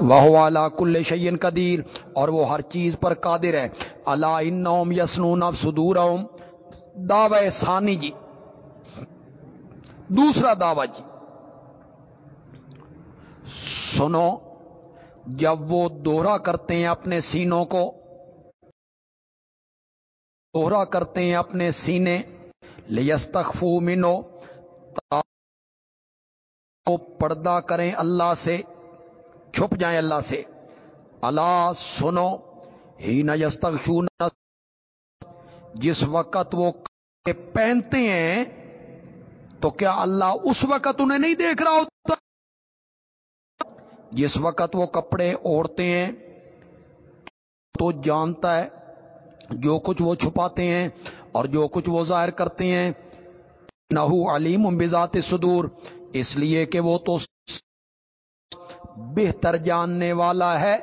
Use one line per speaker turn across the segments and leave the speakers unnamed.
وہ والا کل شعین قدیر، اور وہ ہر چیز پر قادر ہے۔ اللہ ان یسنون سدور دعوی ثانی جی۔ دوسرا دعوی جی۔ سنو، جب وہ دوہرا کرتے ہیں اپنے سینوں کو، دوہرا کرتے ہیں اپنے سینے، لیستخفو منو پردہ کریں اللہ سے۔ چھپ جائیں اللہ سے۔ اللہ سنو ہی نہ جس وقت وہ پہنتے ہیں، تو کیا اللہ اس وقت انہیں نہیں دیکھ رہا ہوتا؟ جس وقت وہ کپڑے اوڑھتے ہیں، تو جانتا ہے، جو کچھ وہ چھپاتے ہیں اور جو کچھ وہ ظاہر کرتے ہیں نہ علیم بذات صدور، اس لیے کہ وہ تو بہتر جاننے والا ہے۔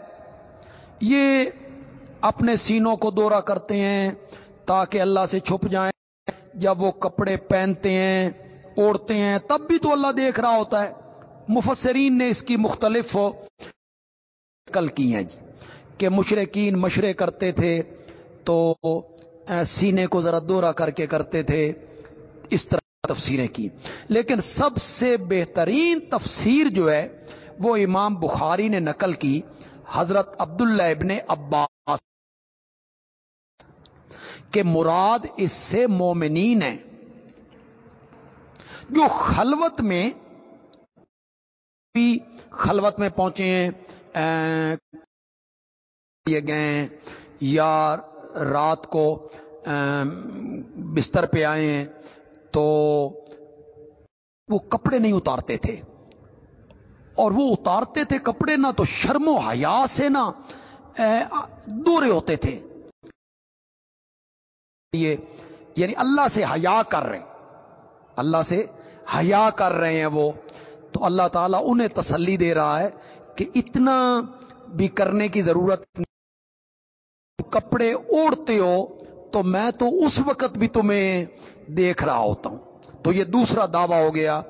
یہ اپنے سینوں کو دورہ کرتے ہیں تاکہ اللہ سے چھپ جائیں۔ جب وہ کپڑے پہنتے ہیں، اوڑھتے ہیں، تب بھی تو اللہ دیکھ رہا ہوتا ہے۔ مفسرین نے اس کی مختلف کل کی ہیں جی۔ کہ مشرقین مشرے کرتے تھے تو سینے کو ذرا دورہ کر کے کرتے تھے۔ اس طرح تفسیریں کی۔ لیکن سب سے بہترین تفسیر جو ہے وہ امام بخاری نے نقل کی، حضرت عبداللہ ابن عباس، کہ مراد اس سے مومنین ہیں۔ جو خلوت میں بھی خلوت میں پہنچے ہیں گئے یا رات کو بستر پہ آئے ہیں، تو وہ کپڑے نہیں اتارتے تھے۔ اور وہ اتارتے تھے کپڑے نہ تو شرم و حیا سے نہ دورے ہوتے تھے۔ یہ یعنی اللہ سے حیا کر رہے ہیں۔ اللہ سے حیا کر رہے ہیں وہ۔ تو اللہ تعالیٰ انہیں تسلی دے رہا ہے کہ اتنا بھی کرنے کی ضرورت نہیں۔ کپڑے اوڑھتے ہو تو میں تو اس وقت بھی تمہیں دیکھ رہا ہوتا ہوں۔ تو یہ دوسرا دعویٰ ہو گیا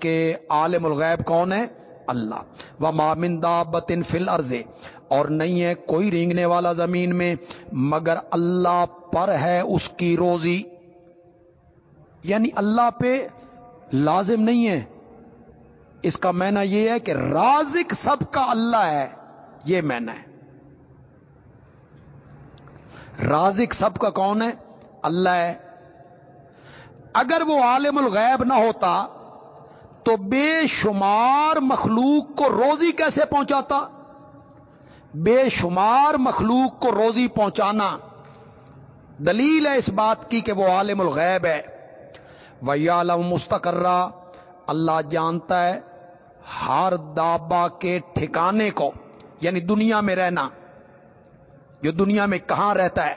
کہ عالم الغیب کون ہے؟ اللہ۔ و مامندا بتن فل ارضے اور نہیں ہے کوئی رینگنے والا زمین میں، مگر اللہ پر ہے اس کی روزی۔ یعنی اللہ پہ لازم نہیں ہے۔ اس کا مینا یہ ہے کہ رازق سب کا اللہ ہے۔ یہ مینا ہے۔ رازق سب کا کون ہے؟ اللہ ہے۔ اگر وہ عالم الغیب نہ ہوتا تو بے شمار مخلوق کو روزی کیسے پہنچاتا؟ بے شمار مخلوق کو روزی پہنچانا۔ دلیل ہے اس بات کی کہ وہ عالم الغیب ہے۔ وہ عالم مستقرہ اللہ جانتا ہے ہر دابا کے ٹھکانے کو یعنی دنیا میں رہنا۔ جو دنیا میں کہاں رہتا ہے؟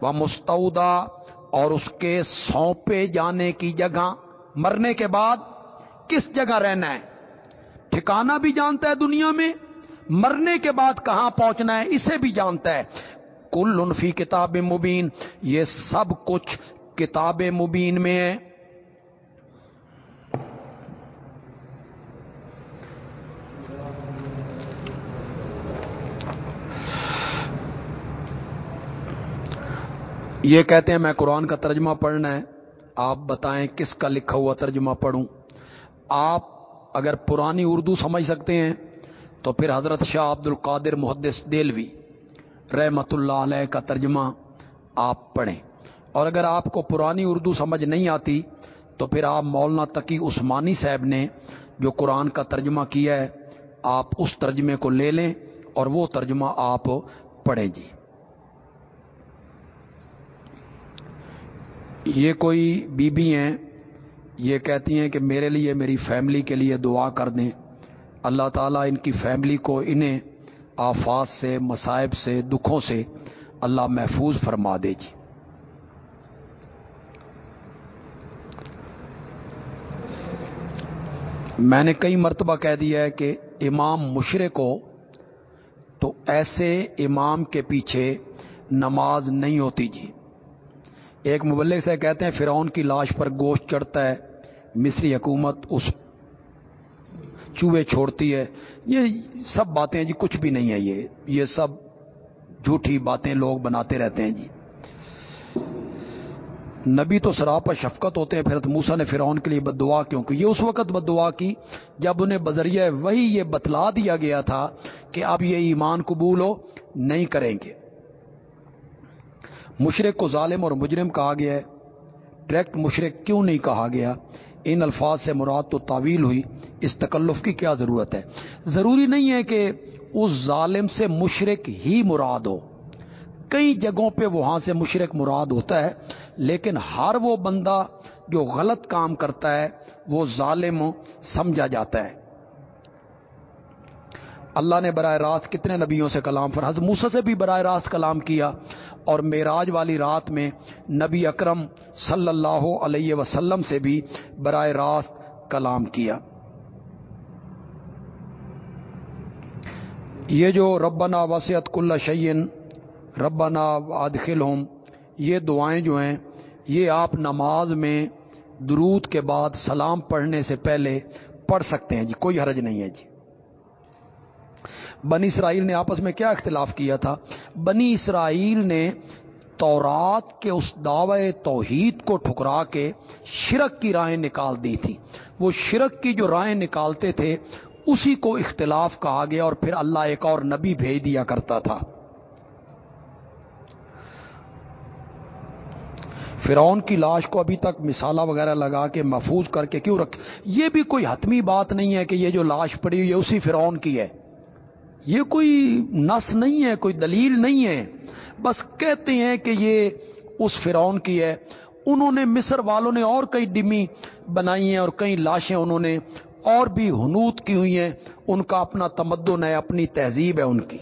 وہ مستعودہ اور اس کے سونپے جانے کی جگہ۔ مرنے کے بعد کس جگہ رہنا ہے؟ ٹھکانا بھی جانتا ہے دنیا میں، مرنے کے بعد کہاں پہنچنا ہے؟ اسے بھی جانتا ہے۔ کل انفی کتاب مبین، یہ سب کچھ کتاب مبین میں ہے۔ یہ کہتے ہیں میں قرآن کا ترجمہ پڑھنا ہے۔ آپ بتائیں کس کا لکھا ہوا ترجمہ پڑھوں؟ آپ اگر پرانی اردو سمجھ سکتے ہیں، تو پھر حضرت شاہ عبد القادر محدث دلوی رحمت اللہ علیہ کا ترجمہ آپ پڑھیں۔ اور اگر آپ کو پرانی اردو سمجھ نہیں آتی، تو پھر آپ مولانا تقی عثمانی صاحب نے جو قرآن کا ترجمہ کیا ہے، آپ اس ترجمے کو لے لیں اور وہ ترجمہ آپ پڑھیں جی۔ یہ کوئی بی بی ہیں یہ کہتی ہیں کہ میرے لیے میری فیملی کے لیے دعا کر دیں۔ اللہ تعالیٰ ان کی فیملی کو انہیں آفات سے، مصائب سے، دکھوں سے اللہ محفوظ فرما دے جی۔ میں نے کئی مرتبہ کہہ دیا ہے کہ امام مشرے کو تو ایسے امام کے پیچھے نماز نہیں ہوتی جی۔ ایک مبلک سے کہتے ہیں فرعون کی لاش پر گوشت چڑھتا ہے مصری حکومت اس چوہے چھوڑتی ہے۔ یہ سب باتیں جی کچھ بھی نہیں ہے یہ۔ یہ سب جھوٹی باتیں لوگ بناتے رہتے ہیں جی۔ نبی تو سراپا شفقت ہوتے ہیں، پھر موسا نے فرعون کے لیے بد دعا کیونکہ یہ اس وقت بد دعا کی جب انہیں بذریعہ وہی یہ بتلا دیا گیا تھا کہ اب یہ ایمان قبول ہو، نہیں کریں گے۔ مشرق کو ظالم اور مجرم کہا گیا ہے۔ ڈائریکٹ مشرق کیوں نہیں کہا گیا؟ ان الفاظ سے مراد تو تعویل ہوئی، اس تکلف کی کیا ضرورت ہے؟ ضروری نہیں ہے کہ اس ظالم سے مشرق ہی مراد ہو۔ کئی جگہوں پہ وہاں سے مشرق مراد ہوتا ہے، لیکن ہر وہ بندہ جو غلط کام کرتا ہے، وہ ظالم سمجھا جاتا ہے۔ اللہ نے براہ راست کتنے نبیوں سے کلام فر حضرت موسا سے بھی براہ راست کلام کیا اور معراج والی رات میں نبی اکرم صلی اللہ علیہ وسلم سے بھی براہ راست کلام کیا۔ یہ جو ربنا وسیعت کل شعین ربنا ادخل ہوم یہ دعائیں جو ہیں، یہ آپ نماز میں درود کے بعد سلام پڑھنے سے پہلے پڑھ سکتے ہیں جی کوئی حرج نہیں ہے جی۔ بنی اسرائیل نے آپس میں کیا اختلاف کیا تھا؟ بنی اسرائیل نے تورات کے اس دعوے توحید کو ٹھکرا کے شرک کی رائے نکال دی تھی۔ وہ شرک کی جو رائے نکالتے تھے، اسی کو اختلاف کہا گیا اور پھر اللہ ایک اور نبی بھیج دیا کرتا تھا۔ فرعون کی لاش کو ابھی تک مسالہ وغیرہ لگا کے محفوظ کر کے کیوں رکھ؟ یہ بھی کوئی حتمی بات نہیں ہے کہ یہ جو لاش پڑی ہوئی ہے، اسی فرعون کی ہے۔ یہ کوئی نس نہیں ہے، کوئی دلیل نہیں ہے۔ بس کہتے ہیں کہ یہ اس فرعون کی ہے۔ انہوں نے مصر والوں نے اور کئی ڈمی بنائی ہیں اور کئی لاشیں انہوں نے اور بھی حنوت کی ہوئی ہیں۔ ان کا اپنا تمدن ہے، اپنی تہذیب ہے ان کی۔